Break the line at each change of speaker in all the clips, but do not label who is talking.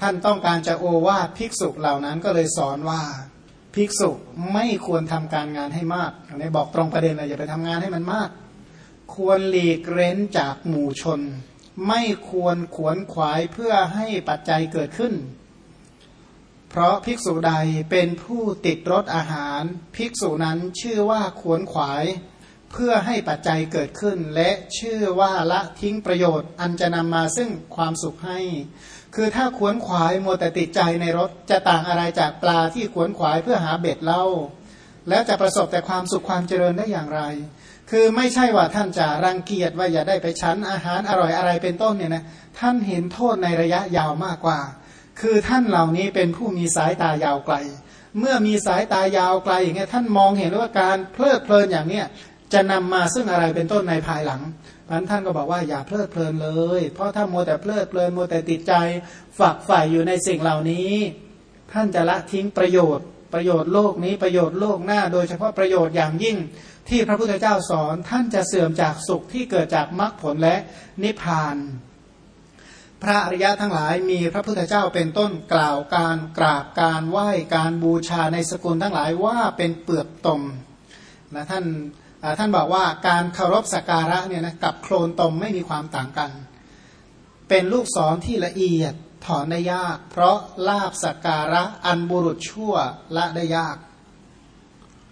ท่านต้องการจะโอวาทภิกษุเหล่านั้นก็เลยสอนว่าภิกษุไม่ควรทำการงานให้มากอันนี้บอกตรงประเด็นเลยอย่าไปทำงานให้มันมาก ควรหลีกเร้นจากหมู่ชน ไม่ควรขวนขวายเพื่อให้ปัจจัยเกิดขึ้น เพราะภิกษุใดเป็นผู้ติดรสอาหาร ภิกษุนั้นชื่อว่าขวนขวาย เพื่อให้ปัจจัยเกิดขึ้น และชื่อว่าละทิ้งประโยชน์ อันจะนำมาซึ่งความสุขให้ คือถ้าขวนขวายมัวแต่ติดใจในรถจะต่างอะไรจากปลาที่ขวนขวายเพื่อหาเบ็ดเล่า แล้วจะประสบแต่ความสุขความเจริญได้อย่างไร คือไม่ใช่ว่าท่านจะรังเกียจว่าอย่าได้ไปชั้นอาหารอร่อยอะไรเป็นต้นเนี่ยนะท่านเห็นโทษในระยะยาวมากกว่า คือท่านเหล่านี้เป็นผู้มีสายตายาวไกล เมื่อมีสายตายาวไกลอย่างเงี้ยท่านมองเห็นว่าการเพลิดเพลินอย่างเนี้ยจะนำมาซึ่งอะไรเป็นต้นในภายหลัง พันท่านก็บอกว่าอย่าเพลิดเพลินเลย เพราะถ้ามัวแต่เพลิดเพลินมัวแต่ติดใจ ฝักใฝ่อยู่ในสิ่งเหล่านี้ ท่านจะละทิ้งประโยชน์ประโยชน์โลกนี้ประโยชน์โลกหน้า โดยเฉพาะประโยชน์อย่างยิ่ง ที่พระพุทธเจ้าสอนท่านจะเสื่อมจากสุขที่เกิดจากมรรคผลและนิพพาน พระอริยะทั้งหลายมีพระพุทธเจ้าเป็นต้นกล่าวการกราบการไหว้การบูชาในสกุลทั้งหลายว่าเป็นเปลือกตมนะท่าน ท่านบอกว่าการเคารพสักการะเนี่ยนะกับโคลนตมไม่มีความต่างกัน เป็นลูกศรที่ละเอียดถอนได้ยาก เพราะลาบสักการะอันบุรุษชั่วละได้ยาก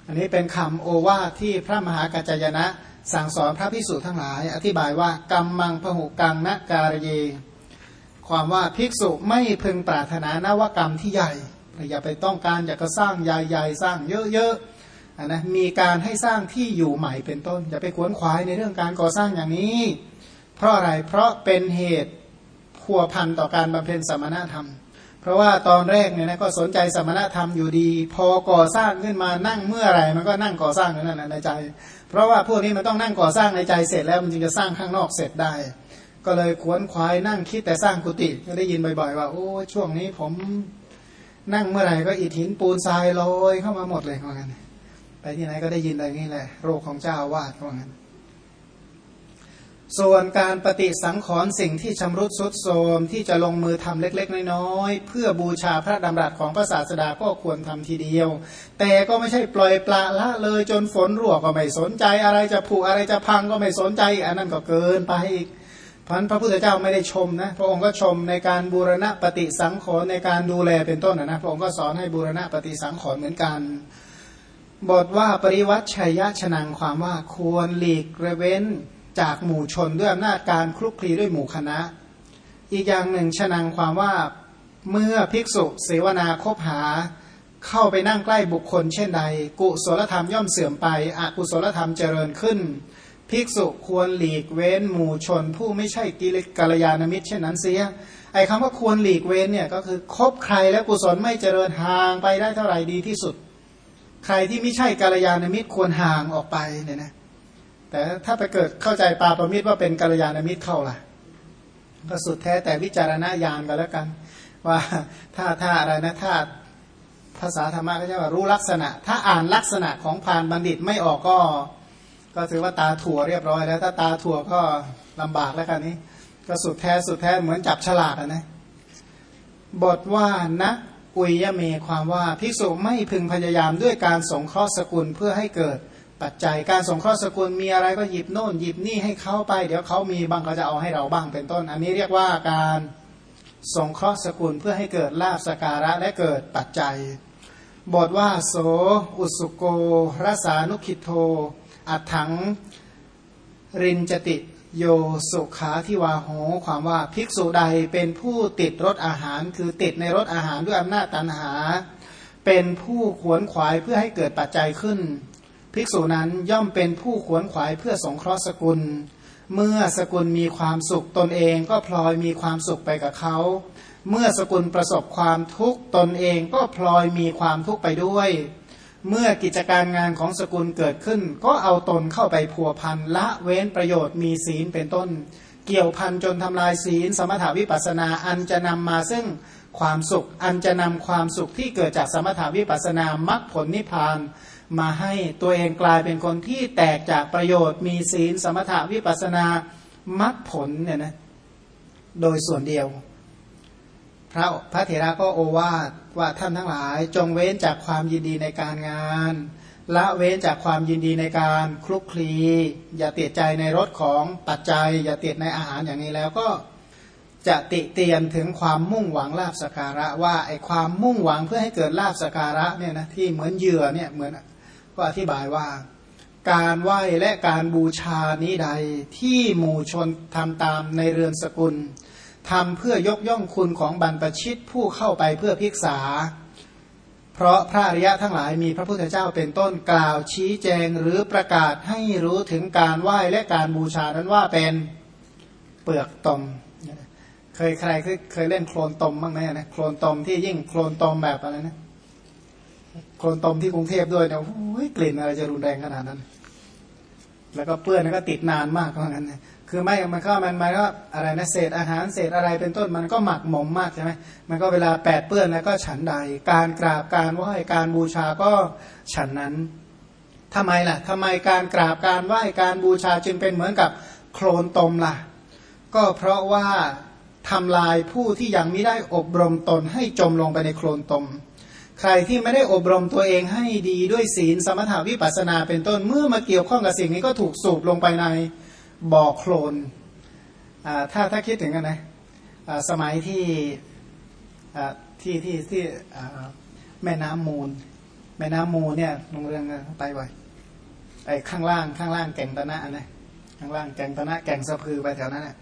อันนี้เป็นคำโอวาทที่พระมหากัจจยนะสั่งสอนพระพิสุทั้งหลาย อธิบายว่ากรรมมังพหุกังนการเย ความว่าภิกษุไม่พึงปรารถนานวกรรมที่ใหญ่อย่าไปต้องการอยากจะสร้างใหญ่ๆสร้างเยอะๆ นะมีการให้สร้างที่อยู่ใหม่เป็นต้น อย่าไปขวนขวายในเรื่องการก่อสร้างอย่างนี้ เพราะอะไรเพราะเป็นเหตุพัวพันต่อการบำเพ็ญสมณธรรม เพราะว่าตอนแรกเนี่ยนะก็สนใจสมณธรรมอยู่ดี พอก่อสร้างขึ้นมานั่งเมื่อไหร่มันก็นั่งก่อสร้างนั่นในใจ เพราะว่าพวกนี้มันต้องนั่งก่อสร้างในใจเสร็จแล้วมันจึงจะสร้างข้างนอกเสร็จได้ ก็เลยขวนขวายนั่งคิดแต่สร้างกุฏิก็ได้ยินบ่อย ๆ ว่าโอ้ช่วงนี้ผมนั่งเมื่อไหร่ก็อิฐหินปูนทรายลอยเข้ามาหมดเลยเหมือนกัน ไปที่ไหนก็ได้ยินอะไรนี่แหละ โรคของเจ้าวาดว่างั้น ส่วนการปฏิสังขรณ์สิ่งที่ชำรุดสุดโทรมที่จะลงมือทำเล็ก ๆ น้อยๆเพื่อบูชาพระดำรัสของพระศาสดาก็ควรทำทีเดียว แต่ก็ไม่ใช่ปล่อยปละละเลยจนฝนรั่วก็ไม่สนใจ อะไรจะผุอะไรจะพังก็ไม่สนใจอันนั้นก็เกินไปอีกพันพระพุทธเจ้าไม่ได้ชมนะพระองค์ก็ชมในการบูรณะปฏิสังขรณ์ในการดูแลเป็นต้นนะพระองค์ก็สอนให้บูรณะปฏิสังขรณ์เหมือนกัน บทว่าปริวัติชัยยะชนังความว่าควรหลีกระเว้นจากหมู่ชนด้วยอำนาจการคลุกคลีด้วยหมู่คณะ อีกอย่างหนึ่งชนังความว่าเมื่อภิกษุเสวนาคบหา เข้าไปนั่งใกล้บุคคลเช่นใด กุศลธรรมย่อมเสื่อมไปอกุศลธรรมเจริญขึ้น ภิกษุควรหลีกเว้นหมู่ชน ผู้ไม่ใช่กิเลสกัลยาณมิตรเช่นนั้นเสียไอ้คำว่าควรหลีกเว้นเนี่ยก็คือคบใครแล้วกุศลไม่เจริญห่างไปได้เท่าไหร่ดีที่สุด ใครที่ไม่ใช่กาลยานมิตรควรห่างออกไปเนี่ยนะแต่ถ้าไปเกิดเข้าใจปาประมิตรว่าเป็นกาลยานมิตรเข้าล่ะ ก็สุดแท้แต่วิจารณญาณกันแล้วกัน ว่าถ้าถ้าอะไรนะถ้าภาษาธรรมะก็จะว่ารู้ลักษณะ ถ้าอ่านลักษณะของพานบัณฑิตไม่ออกก็ ก็ถือว่าตาถั่วเรียบร้อยแล้ว ถ้าตาถั่วก็ลำบากแล้วกันนี้ ก็สุดแท้สุดแท้เหมือนจับฉลากนะบทว่านะ อุยยเมความว่าภิกษุไม่พึงพยายามด้วยการสงเคราะห์สกุลเพื่อให้เกิดปัจจัยการสงเคราะห์สกุลมีอะไรก็หยิบโน่นหยิบนี่ให้เขาไปเดี๋ยวเขามีบางก็จะเอาให้เราบ้างเป็นต้น อันนี้เรียกว่าการสงเคราะห์สกุลเพื่อให้เกิดลาบสการะและเกิดปัจจัย บทว่าโสอุสุโกรสานุคิโทอัถังรินจติ โยสุขาทิวาโหความว่าภิกษุใดเป็นผู้ติดรสอาหาร คือติดในรสอาหารด้วยอำนาจตันหา เป็นผู้ขวนขวายเพื่อให้เกิดปัจจัยขึ้น ภิกษุนั้นย่อมเป็นผู้ขวนขวายเพื่อสงเคราะห์สกุล เมื่อสกุลมีความสุขตนเองก็พลอยมีความสุขไปกับเขา เมื่อสกุลประสบความทุกข์ตนเองก็พลอยมีความทุกข์ไปด้วย เมื่อกิจการงานของสกุลเกิดขึ้น ก็เอาตนเข้าไปพัวพันละเว้นประโยชน์มีศีลเป็นต้น เกี่ยวพันจนทำลายศีล สมถาวิปัสนาอันจะนำมาซึ่งความสุข อันจะนำความสุขที่เกิดจากสมถาวิปัสนามรรคผลนิพพานมาให้ตัวเองกลายเป็นคนที่แตกจากประโยชน์มีศีล สมถาวิปัสนามรรคผลเนี่ยนะโดยส่วนเดียว พระพระเถระก็โอวาท ว่าท่านทั้งหลายจงเว้นจากความยินดีในการงาน ละเว้นจากความยินดีในการคลุกคลี อย่าเตียดใจในรสของปัจจัย อย่าเตียดในอาหารอย่างนี้แล้วก็จะติเตียนถึงความมุ่งหวังลาบสการะว่าไอความมุ่งหวังเพื่อให้เกิดลาบสการะเนี่ยนะที่เหมือนเหยื่อเนี่ยเหมือนก็อธิบายว่า การไหว้และการบูชานี้ใดที่หมู่ชนทำตามในเรือนสกุล ทำเพื่อยกย่องคุณของบรรพชิตผู้เข้าไปเพื่อพิกษา เพราะพระอริยะทั้งหลายมีพระพุทธเจ้าเป็นต้นกล่าวชี้แจงหรือประกาศให้รู้ถึงการไหว้และการบูชานั้นว่าเป็นเปลือกตมเคยใครเคยเคยเล่นโคลนตมบ้างไหมนะโคลนตมที่ยิ่งโคลนตมแบบอะไรนะโคลนตมที่กรุงเทพด้วยเนี่ยโอ้ยกลิ่นอะไรจะรุนแรงขนาดนั้น แล้วก็เปื้อนแล้วก็ติดนานมากเพราะงั้นนะ คือไม่มันก็มันมันก็อะไรนะเศษอาหารเศษอะไรเป็นต้นมันก็หมักหมมมากใช่ไหมมันก็เวลาแปดเปื้อนแล้วก็ฉันใด การกราบการไหว้การบูชาก็ฉันนั้นทำไมล่ะทำไมการกราบการไหว้การบูชาจึงเป็นเหมือนกับโคลนตมล่ะ ก็เพราะว่าทำลายผู้ที่ยังไม่ได้อบรมตนให้จมลงไปในโคลนตม ใครที่ไม่ได้อบรมตัวเองให้ดีด้วยศีลสมถาวิปัสนาเป็นต้นเมื่อมาเกี่ยวข้องกับสิ่งนี้ก็ถูกสูบลงไปใน บ่อโคลนถ้าถ้าคิดถึงกันนะสมัยที่ที่ที่ที่แม่น้ำมูล แม่น้ำมูลเนี่ยลงเรื่องไปไวไอ้ข้างล่างข้างล่างแก่งตะนะนะข้างล่างแก่งตะนะแก่งสะพือไปแถวนั้นน่ะ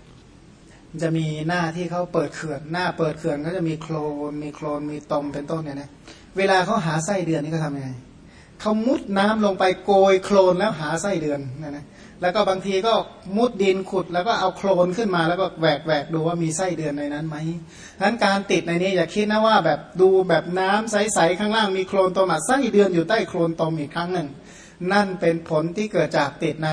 จะมีหน้าที่เขาเปิดเขื่อน หน้าเปิดเขื่อนก็จะมีโคลนมีโคลนมีตมเป็นต้นเนี่ยนะเวลาเขาหาไส้เดือนนี่เขาทำยังไงเขามุดน้ำลงไปโกยโคลนแล้วหาไส้เดือนนะนะ แล้วก็บางทีก็มุดดินขุดแล้วก็เอาโคลนขึ้นมาแล้วก็แหวกแหวกดูว่ามีไส้เดือนในนั้นไหมนั้นการติดในนี้อย่าคิดนะว่าแบบดูแบบน้ำใสๆข้างล่างมีโคลนตมไส้เดือนอยู่ใต้โคลนตมอีกครั้งหนึ่ง นั่นเป็นผลที่เกิดจากติดใน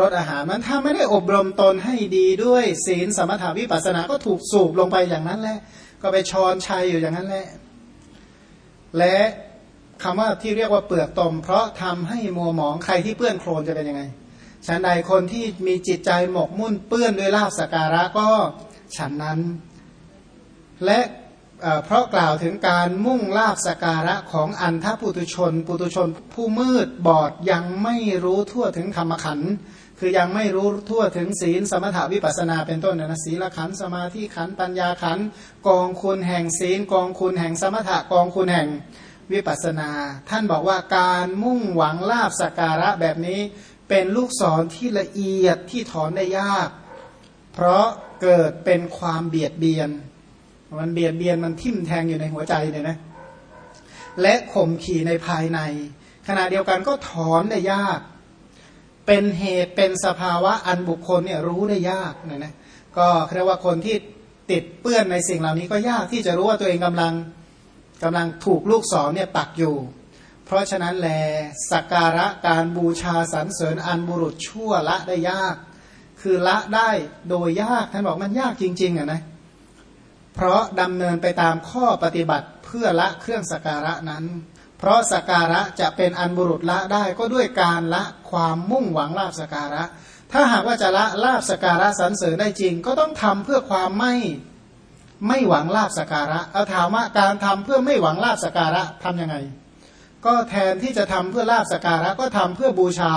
รสอาหารมันถ้าไม่ได้อบรมตนให้ดีด้วยศีลสมถาวิปัสสนาก็ถูกสูบลงไปอย่างนั้นแหละ ก็ไปชอนชัยอยู่อย่างนั้นแหละ และคำว่าที่เรียกว่าเปลือกตม เพราะทำให้มัวหมองใครที่เปื้อนโคลนจะเป็นยังไง ฉันใดคนที่มีจิตใจหมกมุ่นเปื้อนด้วยลาบสการะก็ฉันนั้น และเพราะกล่าวถึงการมุ่งลาบสการะของอันทปุตุชน ปุตุชนผู้มืดบอดยังไม่รู้ทั่วถึงธรรมขันธ์คือยังไม่รู้ทั่วถึงศีลสมถาวิปัสนาเป็นต้นนะศีลขันสมาธิขันปัญญาขันกองคุณแห่งศีล กองคุณแห่งสมถะกองคุณแห่งวิปัสนา ท่านบอกว่าการมุ่งหวังลาบสการะแบบนี้ เป็นลูกศรที่ละเอียดที่ถอนได้ยาก เพราะเกิดเป็นความเบียดเบียน มันเบียดเบียนมันทิ่มแทงอยู่ในหัวใจเนี่ยนะและข่มขี่ในภายใน ขณะเดียวกันก็ถอนได้ยาก เป็นเหตุเป็นสภาวะอันบุคคลเนี่ยรู้ได้ยากเนี่ยนะก็เรียกว่าคนที่ติดเปื้อนในสิ่งเหล่านี้ก็ยากที่จะรู้ว่าตัวเองกำลังกำลังถูกลูกศรเนี่ยปักอยู่ เพราะฉะนั้นแลสักการะการบูชาสรรเสริญอันบุรุษชั่วละได้ยาก คือละได้โดยยากท่านบอกมันยากจริงๆอะนะเพราะดำเนินไปตามข้อปฏิบัติเพื่อละเครื่องสักการะนั้น เพราะสักการะจะเป็นอันบุรุษละได้ก็ด้วยการละความมุ่งหวังลาบสักการะ ถ้าหากว่าจะละลาบสักการะสรรเสริญได้จริง ก็ต้องทำเพื่อความไม่ไม่หวังลาบสักการะเอาถามว่าการทำเพื่อไม่หวังลาบสักการะทํำยังไง ก็แทนที่จะทำเพื่อลาบสการะก็ทำเพื่อบูชา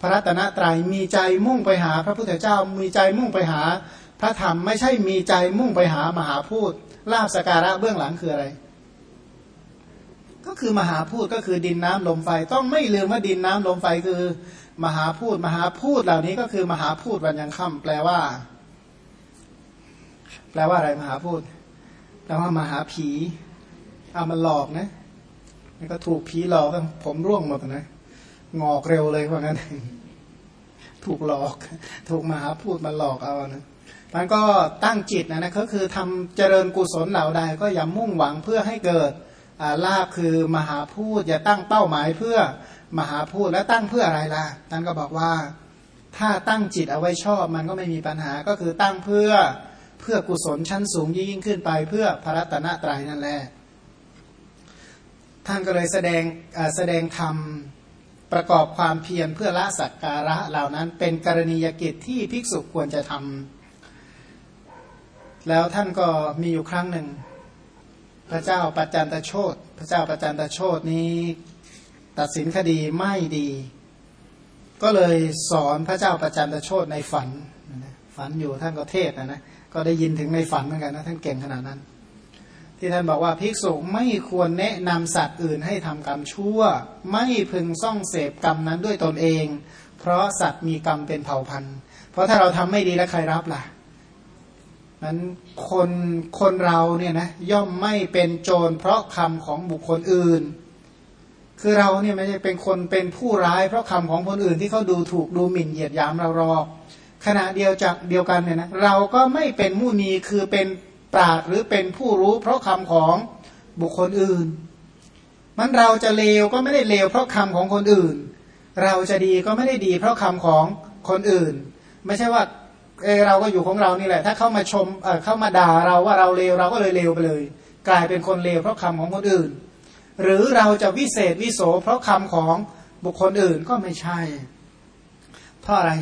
พระรัตนตรัยมีใจมุ่งไปหาพระพุทธเจ้ามีใจมุ่งไปหา พระธรรมไม่ใช่มีใจมุ่งไปหามหาพูดลาบสการะเบื้องหลังคืออะไร ก็คือมหาพูดก็คือดินน้ำลมไฟ ต้องไม่ลืมว่าดินน้ำลมไฟคือ มหาพูดมหาพูดเหล่านี้ก็คือมหาพูดวันยังค่ำแปลว่า แปลว่าอะไรมหาพูดแปลว่ามหาผีเอามาหลอกนะ ก็ถูกผีหลอกผมร่วงหมดนะงอกเร็วเลยเพราะงั้น ถูกหลอก ถูกมาหาพูดมาหลอกเอานะมันก็ตั้งจิตนะนะก็คือทำเจริญกุศลเหล่าใดก็อย่ามุ่งหวังเพื่อให้เกิดลาบคือมหาพูดอย่าตั้งเป้าหมายเพื่อมหาพูดแล้วตั้งเพื่ออะไรล่ะท่านก็บอกว่า ถ้าตั้งจิตเอาไว้ชอบมันก็ไม่มีปัญหาก็คือตั้งเพื่อเพื่อกุศลชั้นสูงยิ่งขึ้นไปเพื่อพระรัตนตรัยนั่นแหละ ท่านก็เลยแสดงแสดงธรรมประกอบความเพียรเพื่อละสักการะเหล่านั้นเป็นกรณียกิจที่ภิกษุควรจะทำแล้วท่านก็มีอยู่ครั้งหนึ่ง พระเจ้าปัจจันตโชตพระเจ้าปัจจันตโชตนี้ตัดสินคดีไม่ดี ก็เลยสอนพระเจ้าปัจจันตโชตในฝัน ฝันอยู่ท่านก็เทศนะนะ ก็ได้ยินถึงในฝันเหมือนกันนะท่านเก่งขนาดนั้น ที่ท่านบอกว่าภิกษุไม่ควรแนะนำสัตว์อื่นให้ทำกรรมชั่ว ไม่พึงซ่องเสพกรรมนั้นด้วยตนเอง เพราะสัตว์มีกรรมเป็นเผ่าพันธุ์ เพราะถ้าเราทำไม่ดีแล้วใครรับล่ะนั้นคนคนเราเนี่ยนะย่อมไม่เป็นโจรเพราะคำของบุคคลอื่น คือเราเนี่ยไม่ใช่เป็นคนเป็นผู้ร้าย เพราะคำของคนอื่นที่เขาดูถูกดูหมิ่นเหยียดหยามเราหรอกขณะเดียวจากเดียวกันเนี่ยนะเราก็ไม่เป็นมุนีคือเป็น ปราดหรือเป็นผู้รู้ เพราะคำของบุคคลอื่น มันเราจะเลวก็ไม่ได้เลวเพราะคำของคนอื่น เราจะดีก็ไม่ได้ดี เพราะคำของคนอื่น ไม่ใช่ว่าเออเราก็อยู่ของเรานี่แหละ ถ้าเข้ามาชมเออเข้ามาด่าเราว่าเราเลวเราก็เลยเลวไปเลย กลายเป็นคนเลวเพราะคำของคนอื่น หรือเราจะวิเศษวิโสเพราะคำของบุคคลอื่นก็ไม่ใช่ เพราะอะไร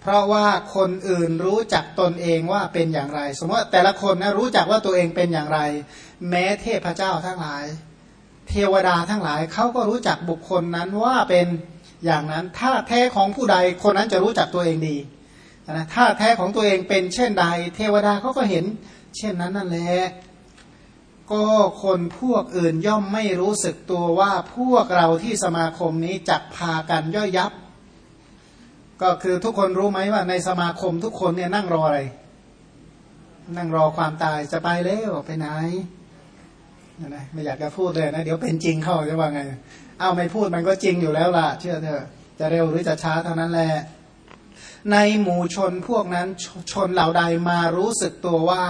เพราะว่าคนอื่นรู้จักตนเองว่าเป็นอย่างไร สมมติแต่ละคนนะรู้จักว่าตัวเองเป็นอย่างไร แม้เทพเจ้าทั้งหลาย เทวดาทั้งหลายเขาก็รู้จักบุคคลนั้นว่าเป็นอย่างนั้นถ้าแท้ของผู้ใดคนนั้นจะรู้จักตัวเองดีนะถ้าแท้ของตัวเองเป็นเช่นใด เทวดาเขาก็เห็น เช่นนั้นนั่นแหละก็คนพวกอื่นย่อมไม่รู้สึกตัวว่าพวกเราที่สมาคมนี้จักพากันย่อยยับ ก็คือทุกคนรู้ไหมว่าในสมาคมทุกคนเนี่ยนั่งรออะไร นั่งรอความตายจะไปแล้วไปไหนนะไม่อยากจะพูดเลยนะ เดี๋ยวเป็นจริงเข้าจะว่าไง เอาไม่พูดมันก็จริงอยู่แล้วล่ะ เชื่อเถอะจะเร็วหรือจะช้าเท่านั้นแหละในหมู่ชนพวกนั้นชนเหล่าใดมารู้สึกตัวว่า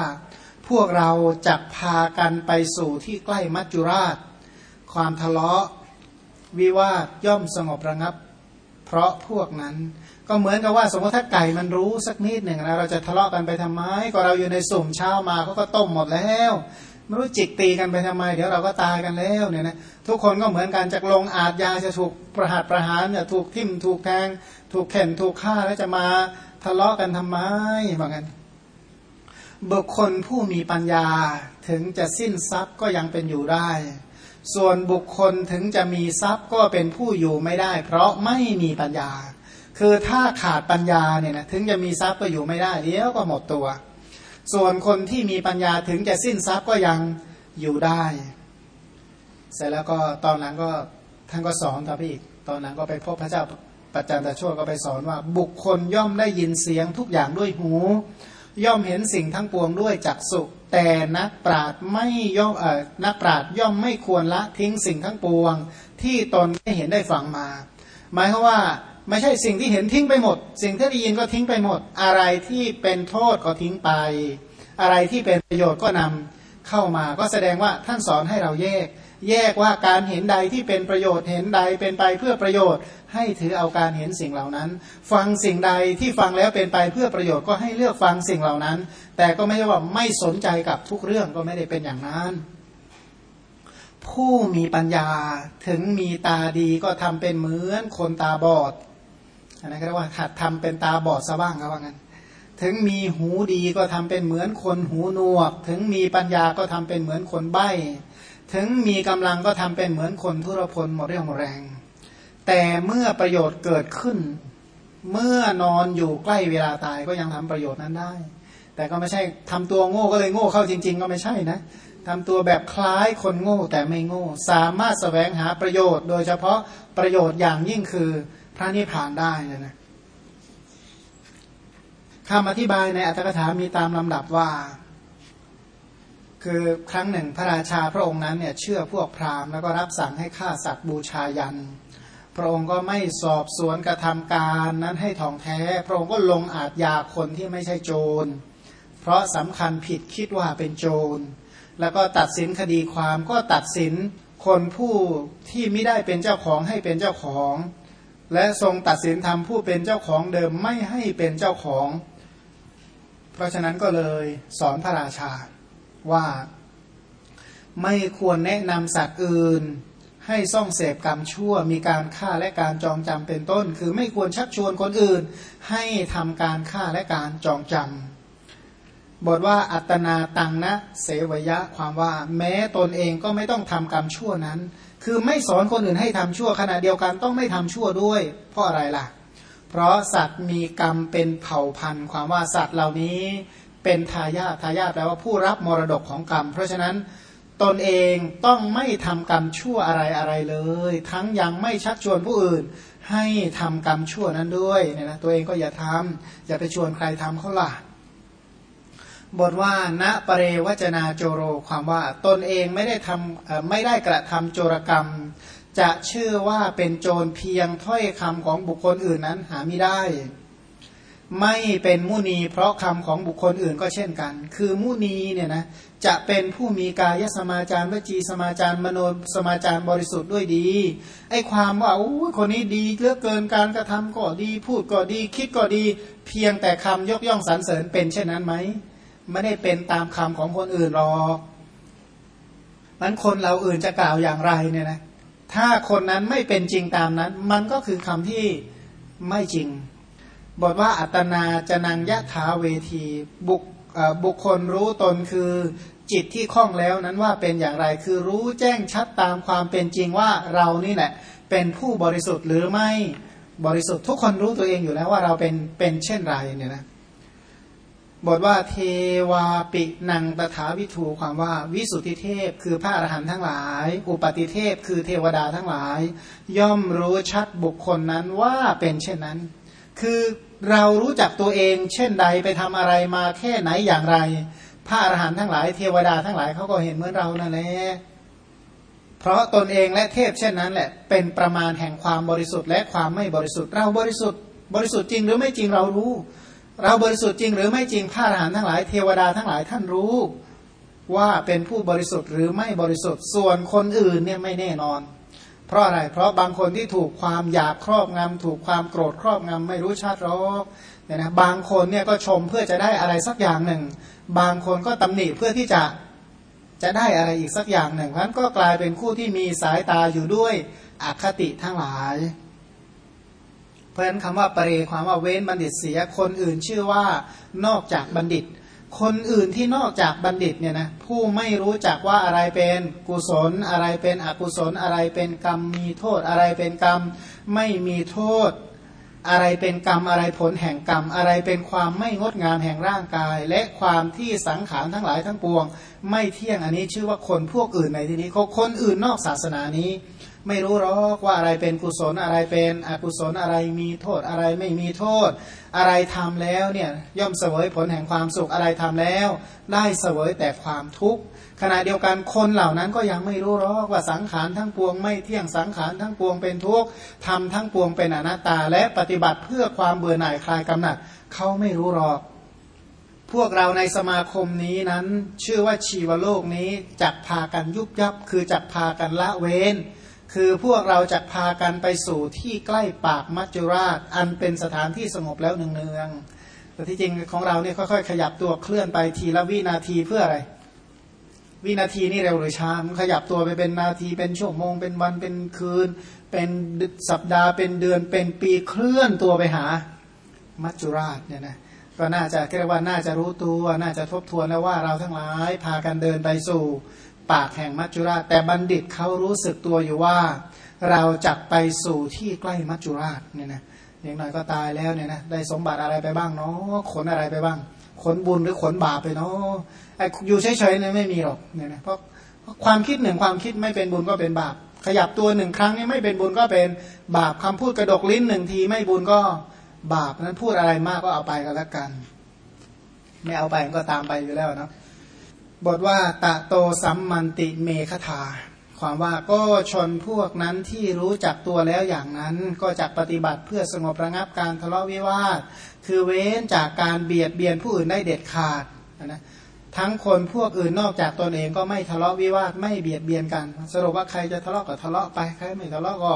พวกเราจะพากันไปสู่ที่ใกล้มัจจุราช ความทะเลาะ วิวาทย่อมสงบระงับ เพราะพวกนั้น ก็เหมือนกับว่าสมมติถ้าไก่มันรู้สักนิดหนึ่งนะเราจะทะเลาะกันไปทำไม ก็เราอยู่ในสุ่มเช้ามาเขาก็ต้มหมดแล้วไม่รู้จิกตีกันไปทำไม เดี๋ยวเราก็ตายกันแล้วเนี่ยนะทุกคนก็เหมือนกันจะลงอาจยาจะถูกประหารประหารจะถูกทิ่มถูกแทง ถูกเข็นถูกฆ่าแล้วจะมาทะเลาะกันทำไมบางกันบุคคลผู้มีปัญญาถึงจะสิ้นทรัพย์ก็ยังเป็นอยู่ได้ ส่วนบุคคลถึงจะมีทรัพย์ก็เป็นผู้อยู่ไม่ได้ เพราะไม่มีปัญญา คือถ้าขาดปัญญาเนี่ยนะถึงจะมีทรัพย์ก็อยู่ไม่ได้เดี๋ยวก็หมดตัว ส่วนคนที่มีปัญญาถึงจะสิ้นทรัพย์ก็ยังอยู่ได้ เสร็จแล้วก็ตอนหลังก็ท่านก็สอนต่อพี่อีกตอนหลังก็ไปพบพระเจ้าปัจจันตโชตก็ไปสอนว่า บุคคลย่อมได้ยินเสียงทุกอย่างด้วยหู ย่อมเห็นสิ่งทั้งปวงด้วยจักสุแต่นักปราดไม่ย่อมเอ่อนักปราดย่อมไม่ควรละทิ้งสิ่งทั้งปวง ที่ตนได้เห็นได้ฟังมา หมายความว่า ไม่ใช่สิ่งที่เห็นทิ้งไปหมด สิ่งที่ได้ยินก็ทิ้งไปหมด อะไรที่เป็นโทษก็ทิ้งไป อะไรที่เป็นประโยชน์ก็นำเข้ามา ก็แสดงว่าท่านสอนให้เราแยก แยกว่าการเห็นใดที่เป็นประโยชน์เห็นใดเป็นไปเพื่อประโยชน์ ให้ถือเอาการเห็นสิ่งเหล่านั้น ฟังสิ่งใดที่ฟังแล้วเป็นไปเพื่อประโยชน์ก็ให้เลือกฟังสิ่งเหล่านั้น แต่ก็ไม่ใช่ว่าไม่สนใจกับทุกเรื่องก็ไม่ได้เป็นอย่างนั้นผู้มีปัญญาถึงมีตาดีก็ทำเป็นเหมือนคนตาบอด อันนั้นก็เรียกว่าหัดทำเป็นตาบอดซะบ้างครับว่างั้นถึงมีหูดีก็ทำเป็นเหมือนคนหูหนวก ถึงมีปัญญาก็ทำเป็นเหมือนคนใบ้ ถึงมีกำลังก็ทำเป็นเหมือนคนทุรพลหมดเรี่ยวหมดแรง แต่เมื่อประโยชน์เกิดขึ้น เมื่อนอนอยู่ใกล้เวลาตายก็ยังทำประโยชน์นั้นได้ แต่ก็ไม่ใช่ทำตัวโง่ก็เลยโง่เข้าจริง ๆ ก็ไม่ใช่นะทำตัวแบบคล้ายคนโง่แต่ไม่โง่ สามารถสแสวงหาประโยชน์ โดยเฉพาะประโยชน์อย่างยิ่งคือ พระนิพพานได้นะนะคำอธิบายในอัตถกถามีตามลำดับว่า คือครั้งหนึ่งพระราชาพระองค์นั้นเนี่ยเชื่อพวกพราหมณ์แล้วก็รับสั่งให้ฆ่าสัตว์บูชายัน พระองค์ก็ไม่สอบสวนกระทำการนั้นให้ท่องแท้ พระองค์ก็ลงอาจยาคนที่ไม่ใช่โจร เพราะสำคัญผิดคิดว่าเป็นโจร แล้วก็ตัดสินคดีความก็ตัดสินคนผู้ที่ไม่ได้เป็นเจ้าของให้เป็นเจ้าของ และทรงตัดสินทำผู้เป็นเจ้าของเดิมไม่ให้เป็นเจ้าของ เพราะฉะนั้นก็เลยสอนพระราชาว่าไม่ควรแนะนำสัตว์อื่น ให้ซ่องเสพกรรมชั่วมีการฆ่าและการจองจำเป็นต้น คือไม่ควรชักชวนคนอื่น ให้ทำการฆ่าและการจองจำบทว่าอัตนาตังนะเสวยะความว่า แม้ตนเองก็ไม่ต้องทำกรรมชั่วนั้น คือไม่สอนคนอื่นให้ทำชั่วขณะเดียวกันต้องไม่ทำชั่วด้วย เพราะอะไรล่ะ เพราะสัตว์มีกรรมเป็นเผ่าพันธุ์ ความว่าสัตว์เหล่านี้เป็นทายาททายาทแปลว่าผู้รับมรดกของกรรม เพราะฉะนั้นตนเองต้องไม่ทำกรรมชั่วอะไรอะไรเลย ทั้งยังไม่ชักชวนผู้อื่น ให้ทำกรรมชั่วนั้นด้วยเนี่ยนะตัวเองก็อย่าทำอย่าไปชวนใครทำเขาล่ะ บทว่าณปเรวจนาโจโรความว่าตนเองไม่ได้ทำไม่ได้กระทำโจรกรรม จะชื่อว่าเป็นโจรเพียงถ้อยคำของบุคคลอื่นนั้นหาไม่ได้ ไม่เป็นมุนีเพราะคำของบุคคลอื่นก็เช่นกัน คือมุนีเนี่ยนะจะเป็นผู้มีกายสมาจารวจีสมาจารมโนสมาจารบริสุทธิ์ด้วยดีไอ้ความว่าโอ้คนนี้ดีเลือกเกินการกระทำก็ดี พูดก็ดี คิดก็ดี เพียงแต่คำยกย่องสรรเสริญเป็นเช่นนั้นไหม ไม่ได้เป็นตามคำของคนอื่นหรอกมันคนเราอื่นจะกล่าวอย่างไรเนี่ยนะ ถ้าคนนั้นไม่เป็นจริงตามนั้น มันก็คือคำที่ไม่จริง บทว่าอัตนาจะนังยะถาเวทีบุคบุคคลรู้ตนคือจิตที่คล่องแล้วนั้นว่าเป็นอย่างไรคือรู้แจ้งชัดตามความเป็นจริงว่าเรานี่แหละเป็นผู้บริสุทธิ์หรือไม่บริสุทธิ์ทุกคนรู้ตัวเองอยู่แล้วว่าเราเป็นเป็นเช่นไรเนี่ยนะ บทว่าเทวาปินังตถาวิถูความว่าวิสุทธิเทพ คือพระอรหันต์ทั้งหลาย อุปติเทพคือเทวดาทั้งหลาย ย่อมรู้ชัดบุคคลนั้นว่าเป็นเช่นนั้น คือเรารู้จักตัวเอง เช่นใดไปทำอะไรมาแค่ไหนอย่างไร พระอรหันต์ทั้งหลาย เทวดาทั้งหลายเขาก็เห็นเหมือนเรานั่นแหละเพราะตนเองและเทพเช่นนั้นแหละเป็นประมาณแห่งความบริสุทธิ์และความไม่บริสุทธิ์เราบริสุทธิ์ บริสุทธิ์จริงหรือไม่จริงเรารู้ เราบริสุทธิ์จริงหรือไม่จริงพระอรหันต์ทั้งหลายเทวดาทั้งหลายท่านรู้ ว่าเป็นผู้บริสุทธิ์หรือไม่บริสุทธิ์ส่วนคนอื่นเนี่ยไม่แน่นอน เพราะอะไร เพราะบางคนที่ถูกความอยากครอบงำถูกความโกรธครอบงำไม่รู้ชาติรอกเนี่ยนะบางคนเนี่ยก็ชมเพื่อจะได้อะไรสักอย่างหนึ่ง บางคนก็ตำหนิเพื่อที่จะจะได้อะไรอีกสักอย่างหนึ่งเพราะนั้นก็กลายเป็นคู่ที่มีสายตาอยู่ด้วยอคติทั้งหลาย ราะฉะนั้นคำว่าปรีความว่าเว้นบัณฑิตเสียคนอื่นชื่อว่านอกจากบัณฑิต คนอื่นที่นอกจากบัณฑิตเนี่ยนะผู้ไม่รู้จักว่าอะไรเป็นกุศล อะไรเป็นอกุศล อะไรเป็นกรรมมีโทษ อะไรเป็นกรรมไม่มีโทษ อะไรเป็นกรรมอะไรผลแห่งกรรม อะไรเป็นความไม่งดงามแห่งร่างกาย และความที่สังขารทั้งหลายทั้งปวง ไม่เที่ยงอันนี้ชื่อว่าคนพวกอื่นในที่นี้คนอื่นนอกศาสนานี้ ไม่รู้หรอกว่าอะไรเป็นกุศลอะไรเป็นอกุศลอะไรมีโทษอะไรไม่มีโทษ อะไรทำแล้วเนี่ยย่อมเสวยผลแห่งความสุขอะไรทำแล้ว ได้เสวยแต่ความทุกข์ขณะเดียวกันคนเหล่านั้นก็ยังไม่รู้หรอกว่าสังขารทั้งปวงไม่เที่ยงสังขารทั้งปวงเป็นทุกข์ทำทั้งปวงเป็นอนัตตา และปฏิบัติเพื่อความเบื่อหน่ายคลายกำหนัดเขาไม่รู้หรอกพวกเราในสมาคมนี้นั้น ชื่อว่าชีวโลกนี้จักพากันยุบยับ คือจักพากันละเว้น คือพวกเราจะพากันไปสู่ที่ใกล้ปากมัจจุราช อันเป็นสถานที่สงบแล้วเนืองๆแต่ที่จริงของเราเนี่ยค่อยๆขยับตัวเคลื่อนไปทีละวินาทีเพื่ออะไร วินาทีนี่เร็วหรือช้ามันขยับตัวไปเป็นนาทีเป็นชั่วโมง เป็นวันเป็นคืน เป็นสัปดาห์เป็นเดือนเป็นปีเคลื่อนตัวไปหามัจจุราชเนี่ยนะก็น่าจะเรียกว่าน่าจะรู้ตัว น่าจะทบทวนแล้วว่าเราทั้งหลาย พากันเดินไปสู่ ปากแห่งมัจจุราช แต่บัณฑิตเขารู้สึกตัวอยู่ว่า เราจะไปสู่ที่ใกล้มัจจุราชเนี่ยนะอย่างน้อยก็ตายแล้วเนี่ยนะได้สมบัติอะไรไปบ้างเนาะขนอะไรไปบ้าง ขนบุญหรือขนบาปไปเนาะไอ้อยู่เฉยๆเนี่ยไม่มีหรอกเนี่ยนะเพราะความคิดหนึ่งความคิดไม่เป็นบุญก็เป็นบาป ขยับตัวหนึ่งครั้งนี่ไม่เป็นบุญก็เป็นบาปคำพูดกระดกลิ้นหนึ่งทีไม่บุญก็บาปนั้นพูดอะไรมากก็เอาไปก็แล้วกัน ไม่เอาไปก็ตามไปอยู่แล้วเนาะ บทว่าตะโตสัมมันติเมฆถาความว่าก็ชนพวกนั้นที่รู้จักตัวแล้วอย่างนั้น ก็จะปฏิบัติเพื่อสงบระงับการทะเลาะวิวาท คือเว้นจากการเบียดเบียนผู้อื่นได้เด็ดขาดนะทั้งคนพวกอื่นนอกจากตนเองก็ไม่ทะเลาะวิวาทไม่เบียดเบียนกัน สรุปว่าใครจะทะเลาะก็ทะเลาะไปใครไม่ทะเลาะก็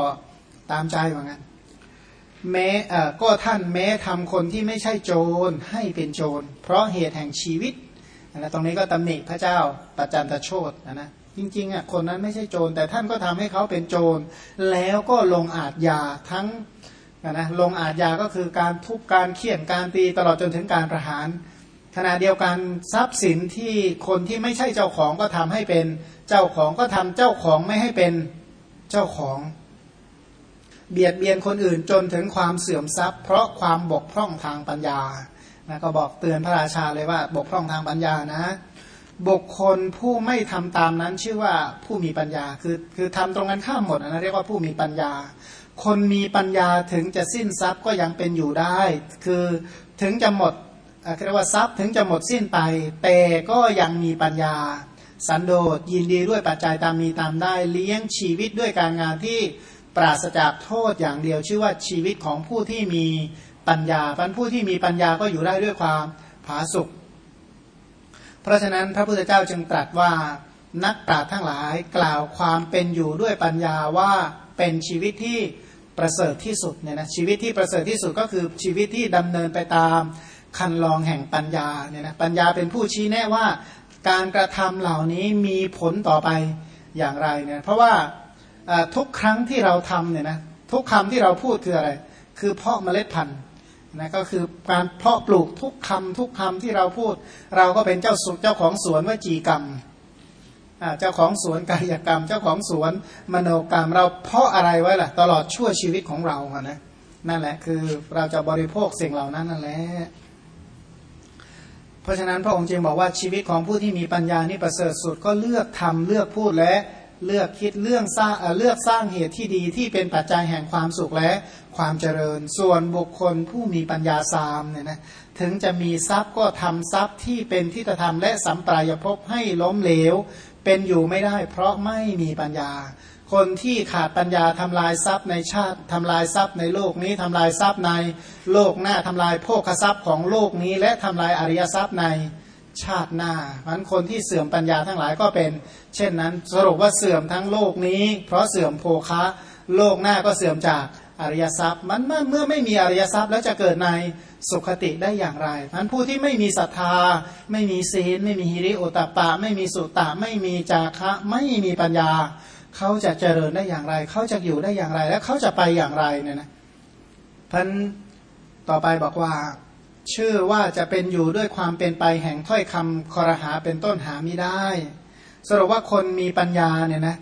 ตามใจเหมือนกันแม้ก็ท่านแม้ทำคนที่ไม่ใช่โจรให้เป็นโจร เพราะเหตุแห่งชีวิต นะตรงนี้ก็ตำหนิพระเจ้าปัจจันตโชตนะนะจริงๆอะคนนั้นไม่ใช่โจร แต่ท่านก็ทำให้เขาเป็นโจร แล้วก็ลงอาจยาทั้งนะนะลงอาจยาก็คือการทุบการเขี่ยนการตีตลอดจนถึงการประหาร ขณะเดียวกันทรัพย์สินที่คนที่ไม่ใช่เจ้าของก็ทำให้เป็นเจ้าของก็ทำเจ้าของไม่ให้เป็นเจ้าของ เบียดเบียนคนอื่นจนถึงความเสื่อมทรัพย์ เพราะความบกพร่องทางปัญญา นะก็บอกเตือนพระราชาเลยว่า บกพร่องทางปัญญานะ บุคคลผู้ไม่ทำตามนั้นชื่อว่าผู้มีปัญญา คือคือทำตรงกันข้ามหมดนะเรียกว่าผู้มีปัญญา คนมีปัญญาถึงจะสิ้นทรัพย์ก็ยังเป็นอยู่ได้ คือถึงจะหมดเรียกว่าทรัพย์ถึงจะหมดสิ้นไป แต่ก็ยังมีปัญญา สันโดษยินดีด้วยปัจจัยตามมีตามได้ เลี้ยงชีวิตด้วยการงานที่ปราศจากโทษอย่างเดียวชื่อว่าชีวิตของผู้ที่มี ปัญญาพันผู้ที่มีปัญญาก็อยู่ได้ด้วยความผาสุกเพราะฉะนั้นพระพุทธเจ้าจึงตรัสว่านักปราชญ์ทั้งหลายกล่าวความเป็นอยู่ด้วยปัญญาว่าเป็นชีวิตที่ประเสริฐที่สุดเนี่ยนะชีวิตที่ประเสริฐที่สุดก็คือชีวิตที่ดำเนินไปตามคันลองแห่งปัญญาเนี่ยนะปัญญาเป็นผู้ชี้แนะว่าการกระทำเหล่านี้มีผลต่อไปอย่างไรเนี่ยเพราะว่าทุกครั้งที่เราทำเนี่ยนะทุกคำที่เราพูดคืออะไร คือเพาะเมล็ดพันธุ์ นะก็คือการเพาะปลูกทุกคำทุกคำที่เราพูด เราก็เป็นเจ้าสุเจ้าของสวนวจีกรรมเจ้าของสวนกายกรรม เจ้าของสวนมโนกรรม เราเพาะอะไรไว้ล่ะ ตลอดชั่วชีวิตของเราอะนะนั่นแหละคือเราจะบริโภคสิ่งเหล่านั้นนั่นแหละเพราะฉะนั้นพระองค์จึงบอกว่าชีวิตของผู้ที่มีปัญญานี่ประเสริฐสุดก็เลือกทำเลือกพูดและ เลือกคิดเรื่องสร้างเลือกสร้างเหตุที่ดีที่เป็นปัจจัยแห่งความสุขและความเจริญ ส่วนบุคคลผู้มีปัญญาสามเนี่ยนะถึงจะมีทรัพย์ก็ทำทรัพย์ที่เป็นที่ธรรมและสัมปรายภพให้ล้มเหลว เป็นอยู่ไม่ได้ เพราะไม่มีปัญญา คนที่ขาดปัญญาทำลายทรัพย์ในชาติทำลายทรัพย์ในโลกนี้ทำลายทรัพย์ในโลกหน้าทำลายโภคทรัพย์ของโลกนี้ และทำลายอริยทรัพย์ใน ชาติหน้ามันคนที่เสื่อมปัญญาทั้งหลายก็เป็น เช่นนั้นสรุปว่าเสื่อมทั้งโลกนี้ เพราะเสื่อมโภคะ โลกหน้าก็เสื่อมจากอริยทรัพย์ มันเมื่อไม่มีอริยทรัพย์แล้วจะเกิดในสุขติได้อย่างไรมันผู้ที่ไม่มีศรัทธา ไม่มีศีล ไม่มีฮิริโอตปะ ไม่มีสุตตะ ไม่มีจาคะ ไม่มีปัญญา เขาจะเจริญได้อย่างไร เขาจะอยู่ได้อย่างไร และเขาจะไปอย่างไรเนี่ยนะพันต่อไปบอกว่า ชื่อว่าจะเป็นอยู่ด้วยความเป็นไปแห่งถ้อยคำคอรหาเป็นต้นหาไม่ได้ สรุปว่าคนมีปัญญาเนี่ยนะ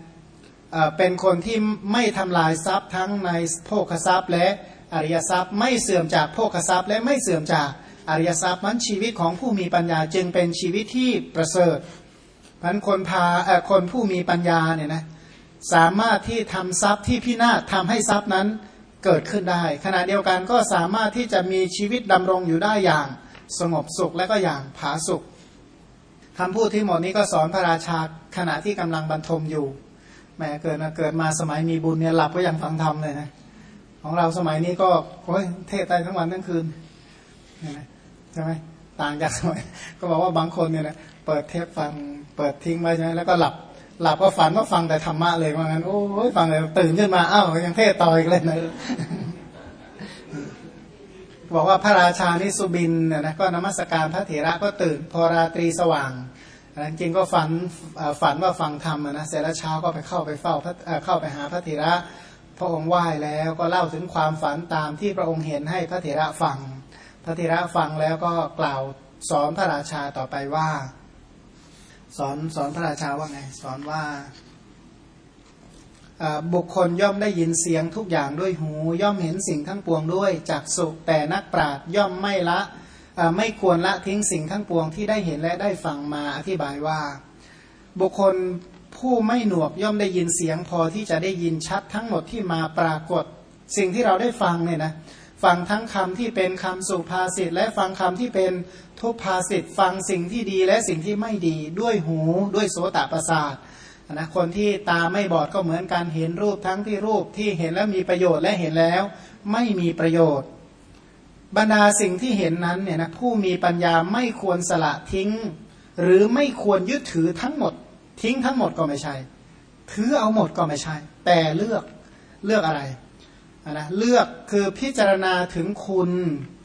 เป็นคนที่ไม่ทำลายทรัพย์ทั้งในโภคทรัพย์ และอริยทรัพย์ไม่เสื่อมจากโภคทรัพย์ และไม่เสื่อมจากอริยทรัพย์มันชีวิตของผู้มีปัญญาจึงเป็นชีวิตที่ประเสริฐพันคนพาคนผู้มีปัญญาเนี่ยนะสามารถที่ทำทรัพย์ที่พินาศทำให้ทรัพย์นั้น เกิดขึ้นได้ ขณะเดียวกันก็สามารถที่จะมีชีวิตดำรงอยู่ได้อย่างสงบสุขและก็อย่างผาสุขคำพูดที่หมดนี้ก็สอนพระราชาขณะที่กำลังบรรทมอยู่แม่เกิดมาเกิดมาสมัยมีบุญเนี่ยหลับก็ยังฟังธรรมเลยนะของเราสมัยนี้ก็โอ้ยเทศได้ทั้งวันทั้งคืนใช่ไหมต่างจากสมัยก็บอกว่าบางคนเนี่ยนะเปิดเทปฟังเปิดทิ้งไว้ใช่ไหมแล้วก็หลับ หลับก็ฝันก็ฟังแต่ธรรมะเลยว่างั้นโอ้ยฟังเลยตื่นขึ้นมาอ้าวยังเทศต่ออีกเลยนะบอกว่าพระราชานิสุบินเนี่ยนะก็นมัสการพระเถระก็ตื่นพอราตรีสว่างจริงก็ฝันฝันว่าฟังธรรมนะเสร็จแล้วเช้าก็ไปเข้าไปเฝ้าเข้าไปหาพระเถระ พระองค์ไหว้แล้วก็เล่าถึงความฝันตามที่พระองค์เห็นให้พระเถระฟัง พระเถระฟังแล้วก็กล่าวสอนพระราชาต่อไปว่า สอนสอนพระราชาว่าไง สอนว่าบุคคลย่อมได้ยินเสียงทุกอย่างด้วยหู ย่อมเห็นสิ่งทั้งปวงด้วยจากสุแต่นักปราดย่อมไม่ละไม่ควรละทิ้งสิ่งทั้งปวงที่ได้เห็นและได้ฟังมาอธิบายว่า บุคคลผู้ไม่หนวกย่อมได้ยินเสียงพอที่จะได้ยินชัดทั้งหมดที่มาปรากฏ สิ่งที่เราได้ฟังเนี่ยนะฟังทั้งคำที่เป็นคำสุภาษิตและฟังคำที่เป็น ทุพภาษิตฟังสิ่งที่ดีและสิ่งที่ไม่ดีด้วยหูด้วยโสตประสาทนะคนที่ตาไม่บอดก็เหมือนการเห็นรูปทั้งที่รูปที่เห็นแล้วมีประโยชน์และเห็นแล้ว ไม่มีประโยชน์ บรรดาสิ่งที่เห็นนั้นเนี่ยนะผู้มีปัญญาไม่ควรสละทิ้ง หรือไม่ควรยึดถือทั้งหมด ทิ้งทั้งหมดก็ไม่ใช่ ถือเอาหมดก็ไม่ใช่ แต่เลือกเลือกอะไรนะเลือกคือพิจารณาถึงคุณ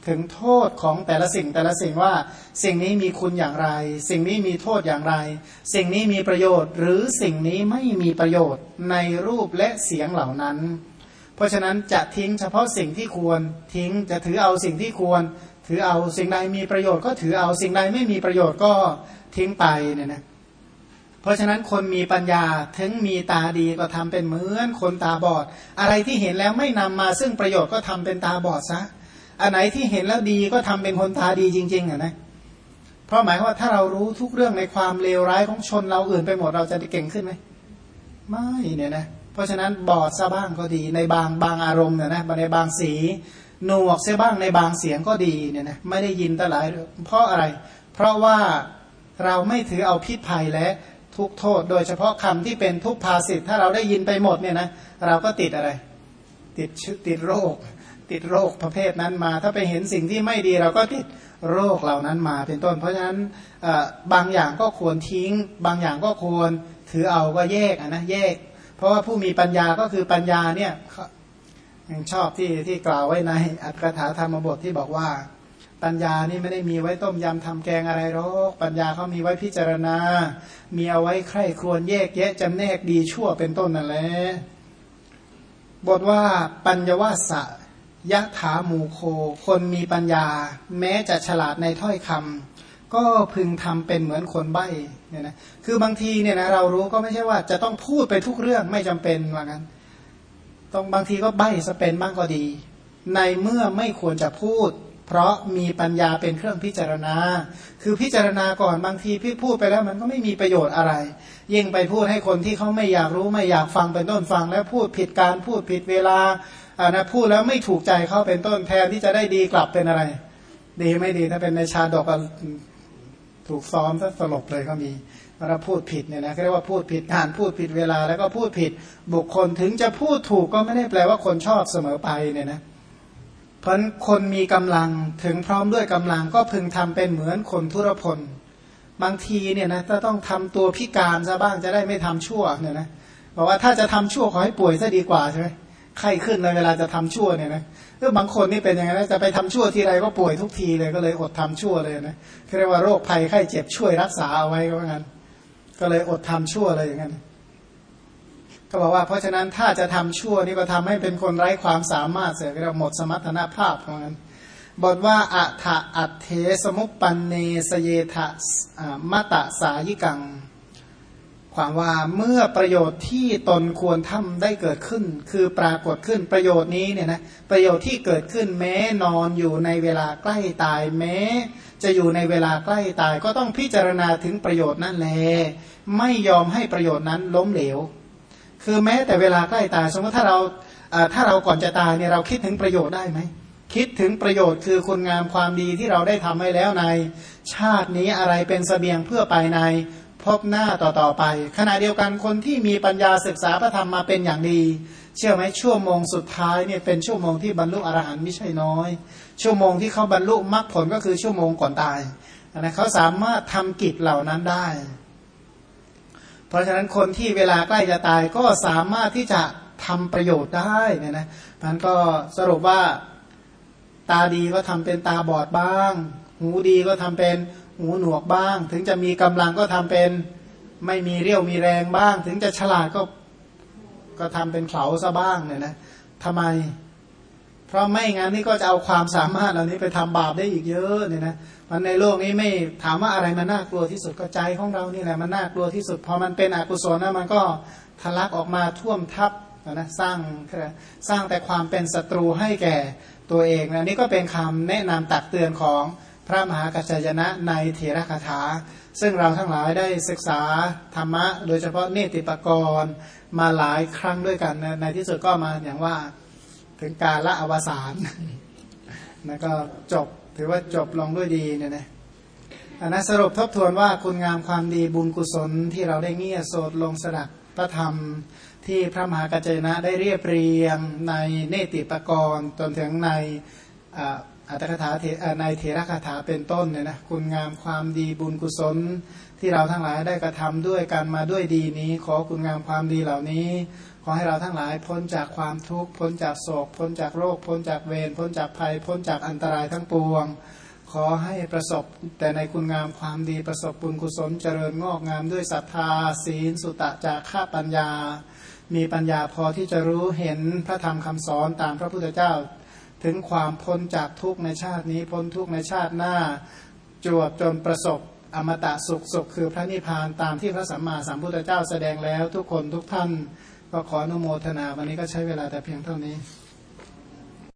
ถึงโทษของแต่ละสิ่งแต่ละสิ่งว่า สิ่งนี้มีคุณอย่างไร สิ่งนี้มีโทษอย่างไร สิ่งนี้มีประโยชน์ หรือสิ่งนี้ไม่มีประโยชน์ในรูปและเสียงเหล่านั้น เพราะฉะนั้นจะทิ้งเฉพาะสิ่งที่ควรทิ้งจะถือเอาสิ่งที่ควร ถือเอาสิ่งใดมีประโยชน์ก็ถือเอาสิ่งใดไม่มีประโยชน์ก็ทิ้งไปเนี่ยนะเพราะฉะนั้นคนมีปัญญาถึงมีตาดีก็ทำเป็นเหมือนคนตาบอด อะไรที่เห็นแล้วไม่นำมาซึ่งประโยชน์ก็ทำเป็นตาบอดซะ อันไหนที่เห็นแล้วดีก็ทำเป็นคนตาดีจริง ๆอะนะเพราะหมายว่าถ้าเรารู้ทุกเรื่องในความเลวร้ายของชนเราอื่นไปหมดเราจะเก่งขึ้นไหมไม่เนี่ยนะเพราะฉะนั้นบอดซะบ้างก็ดี ในบางบางอารมณ์เนี่ยนะในบางสีหนวกเสียบ้างในบางเสียงก็ดีเนี่ยนะไม่ได้ยินตหลายเพราะอะไร เพราะว่าเราไม่ถือเอาพิษภัยและทุกโทษ โดยเฉพาะคำที่เป็นทุกภาสิทธ์ถ้าเราได้ยินไปหมดเนี่ยนะเราก็ติดอะไร ติดชติดโรค ติดโรคประเภทนั้นมา ถ้าไปเห็นสิ่งที่ไม่ดีเราก็ติดโรคเหล่านั้นมา เป็นต้น เพราะฉะนั้นบางอย่างก็ควรทิ้ง บางอย่างก็ควรถือเอาก็แยกนะแยก เพราะว่าผู้มีปัญญาก็คือปัญญาเนี่ยยังชอบที่ที่กล่าวไว้ในอัตถกถาธรรมบทที่บอกว่า ปัญญานี่ไม่ได้มีไว้ต้มยำทำแกงอะไรหรอกปัญญาเขามีไว้พิจารณา มีเอาไว้ใคร่ครวญแยกแยะจำแนกดีชั่วเป็นต้นนั่นแหละบทว่าปัญญวาสะ ยะถาหมูโค คนมีปัญญา แม้จะฉลาดในถ้อยคำก็พึงทำเป็นเหมือนคนใบ้เนี่ยนะคือบางทีเนี่ยนะเรารู้ก็ไม่ใช่ว่าจะต้องพูดไปทุกเรื่องไม่จำเป็นว่างั้นต้องบางทีก็ใบ้สเปนบ้างก็ดี ในเมื่อไม่ควรจะพูด เพราะมีปัญญาเป็นเครื่องพิจารณา คือพิจารณาก่อนบางทีพี่พูดไปแล้วมันก็ไม่มีประโยชน์อะไร ยิ่งไปพูดให้คนที่เขาไม่อยากรู้ไม่อยากฟังเป็นต้นฟัง แล้วพูดผิดการพูดผิดเวลาอ่านะพูดแล้วไม่ถูกใจเขาเป็นต้นแทนที่จะได้ดีกลับเป็นอะไร ดีไม่ดีถ้าเป็นในชาดกถูกซ้อมซะสลบเลยก็มีเวลาพูดผิดเนี่ยนะเรียกว่าพูดผิดงานพูดผิดเวลาแล้วก็พูดผิดบุคคลถึงจะพูดถูกก็ไม่ได้แปลว่าคนชอบเสมอไปเนี่ยนะ เพราะคนมีกำลังถึงพร้อมด้วยกำลังก็พึงทำเป็นเหมือนคนทุรพล บางทีเนี่ยนะถ้าต้องทำตัวพิการซะบ้างจะได้ไม่ทำชั่วเนี่ยนะบอกว่าถ้าจะทำชั่วขอให้ป่วยซะดีกว่าใช่ไหมไข้ขึ้นเลยเวลาจะทำชั่วเนี่ยนะเออบางคนนี่เป็นยังไงนะจะไปทำชั่วทีไรก็ป่วยทุกทีเลยก็เลยอดทำชั่วเลยนะเรียกว่าโรคภัยไข้เจ็บช่วยรักษาเอาไว้ก็งั้น ก็เลยอดทำชั่วเลยอย่างนั้น ก็บอกว่าเพราะฉะนั้นถ้าจะทำชั่วนี่ก็ทำให้เป็นคนไร้ความสามารถเสียเราหมดสมรรถภาพเพราะงั้นบทว่าอัฏฐอัตเทสมุปปันเนสเยทะมะตะสายิกัง ความว่าเมื่อประโยชน์ที่ตนควรทำได้เกิดขึ้น คือปรากฏขึ้นประโยชน์นี้เนี่ยนะประโยชน์ที่เกิดขึ้นแม้นอนอยู่ในเวลาใกล้ตายแม้ จะอยู่ในเวลาใกล้ตาย ก็ต้องพิจารณาถึงประโยชน์นั่นแลไม่ยอมให้ประโยชน์นั้นล้มเหลว คือแม้แต่เวลาใกล้ตาย สมมติถ้าเราถ้าเราก่อนจะตายเนี่ยเราคิดถึงประโยชน์ได้ไหมคิดถึงประโยชน์คือคุณงามความดีที่เราได้ทำไว้แล้วใน ชาตินี้อะไรเป็นสเสบียงเพื่อไปในพบหน้าต่อๆไป ขณะเดียวกันคนที่มีปัญญาศึกษาพระธรรมมาเป็นอย่างดี เชื่อไหมชั่วโมงสุดท้ายเนี่ยเป็นชั่วโมงที่บรรลุอรหันต์ไม่ใช่น้อย ชั่วโมงที่เขาบรรลุมรรคผลก็คือชั่วโมงก่อนตายนะเขาสามารถทำกิจเหล่านั้นได้ เพราะฉะนั้นคนที่เวลาใกล้จะตายก็สามารถที่จะทำประโยชน์ได้เนี่ยนะมันก็สรุปว่าตาดีก็ทำเป็นตาบอดบ้าง หูดีก็ทำเป็นหูหนวกบ้าง ถึงจะมีกำลังก็ทำเป็นไม่มีเรี่ยวมีแรงบ้าง ถึงจะฉลาดก็ก็ทำเป็นเขาซะบ้างเนี่ยนะทำไม ราะไม่งั้นนี่ก็จะเอาความสามารถเหล่านี้ไปทำบาปได้อีกเยอะเนี่ยนะมันในโลกนี้ไม่ถามว่าอะไรมันน่ากลัวที่สุดก็ใจของเรานี่แหละมันน่ากลัวที่สุดพอมันเป็นอกุศลนะมันก็ทะลักออกมาท่วมทับนะสร้างสร้างแต่ความเป็นศัตรูให้แก่ตัวเองนะนี่ก็เป็นคำแนะนำตักเตือนของพระมหากัจจยนะในเถรคาถา ซึ่งเราทั้งหลายได้ศึกษาธรรมะ โดยเฉพาะเนติปกรณ์มาหลายครั้งด้วยกันในที่สุดก็มาอย่างว่า ถึงการละอวสานนะก็จบถือว่าจบลงด้วยดีเนี่ยนะอันนั้นสรุปทบทวนว่าคุณงามความดีบุญกุศลที่เราได้เงี่ยโสดลงสดับพระธรรมที่พระมหากัจจนะได้เรียบเรียงในเนติปกรณ์จนถึงในอัตถกถาในเทระคาถาเป็นต้นเนี่ยนะคุณงามความดีบุญกุศลที่เราทั้งหลายได้กระทำด้วยกันมาด้วยดีนี้ ขอคุณงามความดีเหล่านี้ ขอให้เราทั้งหลายพ้นจากความทุกข์พ้นจากโศก พ้นจากโรค พ้นจากเวรพ้นจากภัย พ้นจากอันตรายทั้งปวง ขอให้ประสบแต่ในคุณงามความดีประสบบุญกุศลเจริญงอกงามด้วยศรัทธา ศีลสุตะจากข้าปัญญา มีปัญญาพอที่จะรู้เห็นพระธรรมคำสอนตามพระพุทธเจ้า ถึงความพ้นจากทุกในชาตินี้พ้นทุกในชาติหน้า จวบจนประสบอมตะสุขสุขคือพระนิพพานตามที่พระสัมมาสัมพุทธเจ้าแสดงแล้วทุกคนทุกท่าน ก็ขออนุโมทนาวันนี้ก็ใช้เวลาแต่เพียงเท่านี้